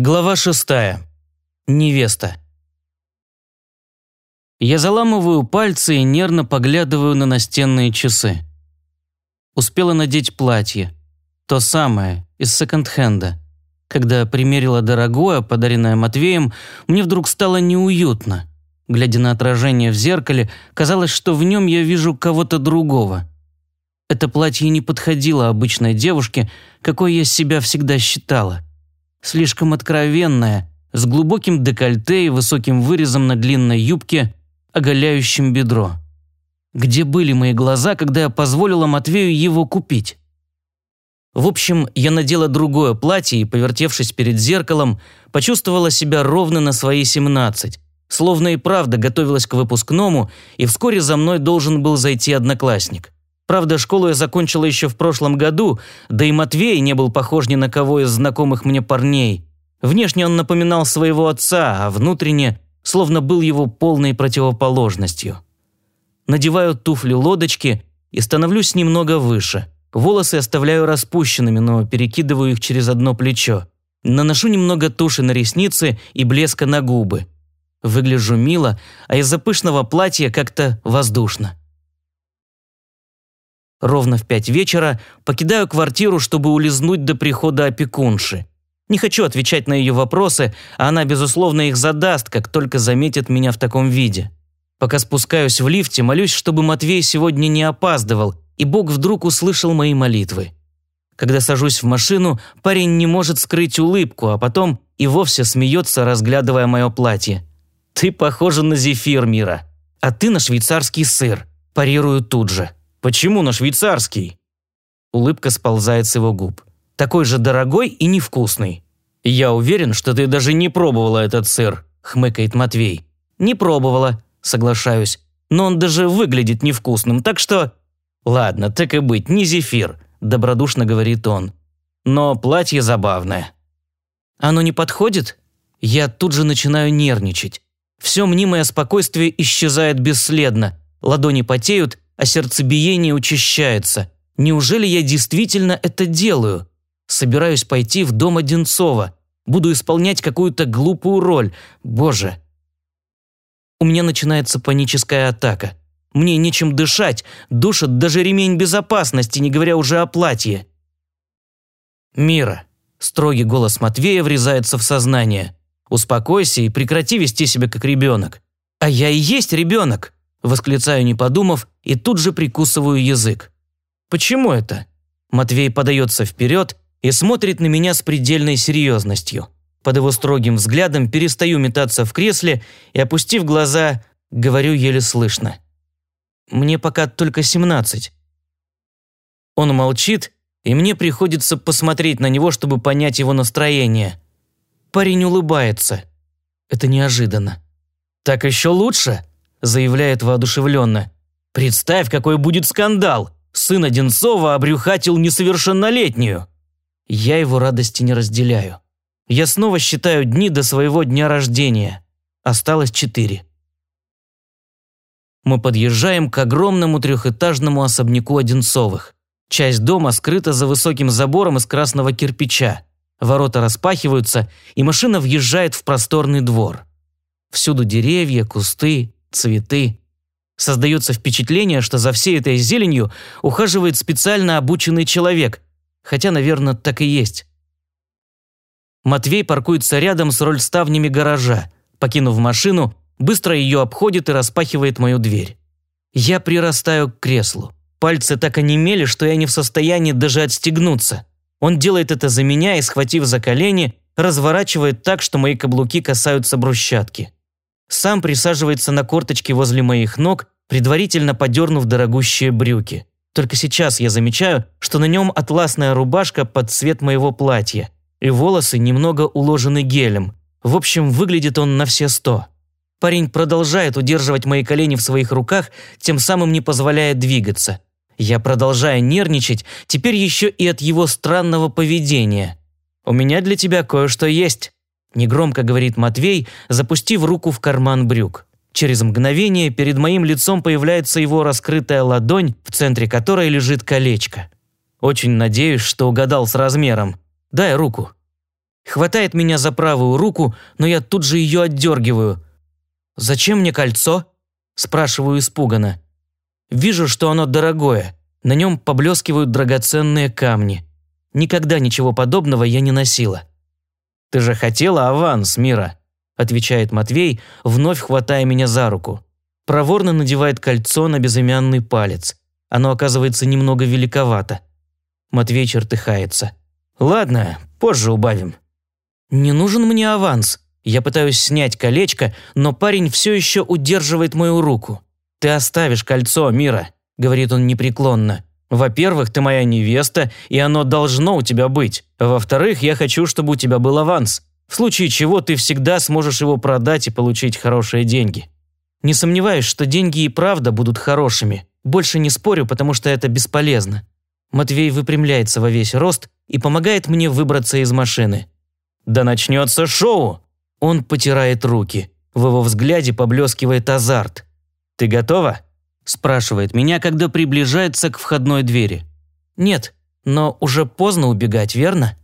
Глава шестая. Невеста. Я заламываю пальцы и нервно поглядываю на настенные часы. Успела надеть платье. То самое, из секонд-хенда. Когда примерила дорогое, подаренное Матвеем, мне вдруг стало неуютно. Глядя на отражение в зеркале, казалось, что в нем я вижу кого-то другого. Это платье не подходило обычной девушке, какой я себя всегда считала слишком откровенная, с глубоким декольте и высоким вырезом на длинной юбке, оголяющим бедро. Где были мои глаза, когда я позволила Матвею его купить? В общем, я надела другое платье и, повертевшись перед зеркалом, почувствовала себя ровно на свои 17, словно и правда готовилась к выпускному, и вскоре за мной должен был зайти одноклассник. Правда, школу я закончила еще в прошлом году, да и Матвей не был похож ни на кого из знакомых мне парней. Внешне он напоминал своего отца, а внутренне словно был его полной противоположностью. Надеваю туфли-лодочки и становлюсь немного выше. Волосы оставляю распущенными, но перекидываю их через одно плечо. Наношу немного туши на ресницы и блеска на губы. Выгляжу мило, а из-за пышного платья как-то воздушно. Ровно в пять вечера покидаю квартиру, чтобы улизнуть до прихода опекунши. Не хочу отвечать на ее вопросы, а она, безусловно, их задаст, как только заметит меня в таком виде. Пока спускаюсь в лифте, молюсь, чтобы Матвей сегодня не опаздывал, и Бог вдруг услышал мои молитвы. Когда сажусь в машину, парень не может скрыть улыбку, а потом и вовсе смеется, разглядывая мое платье. «Ты похожа на зефир, Мира, а ты на швейцарский сыр», парирую тут же. Почему на швейцарский?» Улыбка сползает с его губ. «Такой же дорогой и невкусный». «Я уверен, что ты даже не пробовала этот сыр», – хмыкает Матвей. «Не пробовала», – соглашаюсь. «Но он даже выглядит невкусным, так что...» «Ладно, так и быть, не зефир», – добродушно говорит он. «Но платье забавное». «Оно не подходит?» Я тут же начинаю нервничать. Все мнимое спокойствие исчезает бесследно. Ладони потеют, а сердцебиение учащается. Неужели я действительно это делаю? Собираюсь пойти в дом Одинцова. Буду исполнять какую-то глупую роль. Боже. У меня начинается паническая атака. Мне нечем дышать, душит даже ремень безопасности, не говоря уже о платье. «Мира», – строгий голос Матвея врезается в сознание. «Успокойся и прекрати вести себя как ребенок». «А я и есть ребенок», – восклицаю, не подумав, и тут же прикусываю язык. «Почему это?» Матвей подается вперед и смотрит на меня с предельной серьезностью. Под его строгим взглядом перестаю метаться в кресле и, опустив глаза, говорю еле слышно. «Мне пока только семнадцать». Он молчит, и мне приходится посмотреть на него, чтобы понять его настроение. Парень улыбается. Это неожиданно. «Так еще лучше», – заявляет воодушевленно. Представь, какой будет скандал! Сын Одинцова обрюхатил несовершеннолетнюю!» Я его радости не разделяю. Я снова считаю дни до своего дня рождения. Осталось четыре. Мы подъезжаем к огромному трехэтажному особняку Одинцовых. Часть дома скрыта за высоким забором из красного кирпича. Ворота распахиваются, и машина въезжает в просторный двор. Всюду деревья, кусты, цветы. Создается впечатление, что за всей этой зеленью ухаживает специально обученный человек, хотя, наверное, так и есть. Матвей паркуется рядом с рольставнями гаража. Покинув машину, быстро ее обходит и распахивает мою дверь. Я прирастаю к креслу. Пальцы так онемели, что я не в состоянии даже отстегнуться. Он делает это за меня и, схватив за колени, разворачивает так, что мои каблуки касаются брусчатки. Сам присаживается на корточки возле моих ног, предварительно подернув дорогущие брюки. Только сейчас я замечаю, что на нем атласная рубашка под цвет моего платья, и волосы немного уложены гелем. В общем, выглядит он на все сто. Парень продолжает удерживать мои колени в своих руках, тем самым не позволяя двигаться. Я продолжаю нервничать, теперь еще и от его странного поведения. «У меня для тебя кое-что есть», Негромко говорит Матвей, запустив руку в карман брюк. Через мгновение перед моим лицом появляется его раскрытая ладонь, в центре которой лежит колечко. Очень надеюсь, что угадал с размером. Дай руку. Хватает меня за правую руку, но я тут же ее отдергиваю. «Зачем мне кольцо?» – спрашиваю испуганно. Вижу, что оно дорогое. На нем поблескивают драгоценные камни. Никогда ничего подобного я не носила. «Ты же хотела аванс, Мира», – отвечает Матвей, вновь хватая меня за руку. Проворно надевает кольцо на безымянный палец. Оно оказывается немного великовато. Матвей чертыхается. «Ладно, позже убавим». «Не нужен мне аванс». Я пытаюсь снять колечко, но парень все еще удерживает мою руку. «Ты оставишь кольцо, Мира», – говорит он непреклонно. «Во-первых, ты моя невеста, и оно должно у тебя быть. Во-вторых, я хочу, чтобы у тебя был аванс. В случае чего ты всегда сможешь его продать и получить хорошие деньги». Не сомневаюсь, что деньги и правда будут хорошими. Больше не спорю, потому что это бесполезно. Матвей выпрямляется во весь рост и помогает мне выбраться из машины. «Да начнется шоу!» Он потирает руки. В его взгляде поблескивает азарт. «Ты готова?» – спрашивает меня, когда приближается к входной двери. «Нет, но уже поздно убегать, верно?»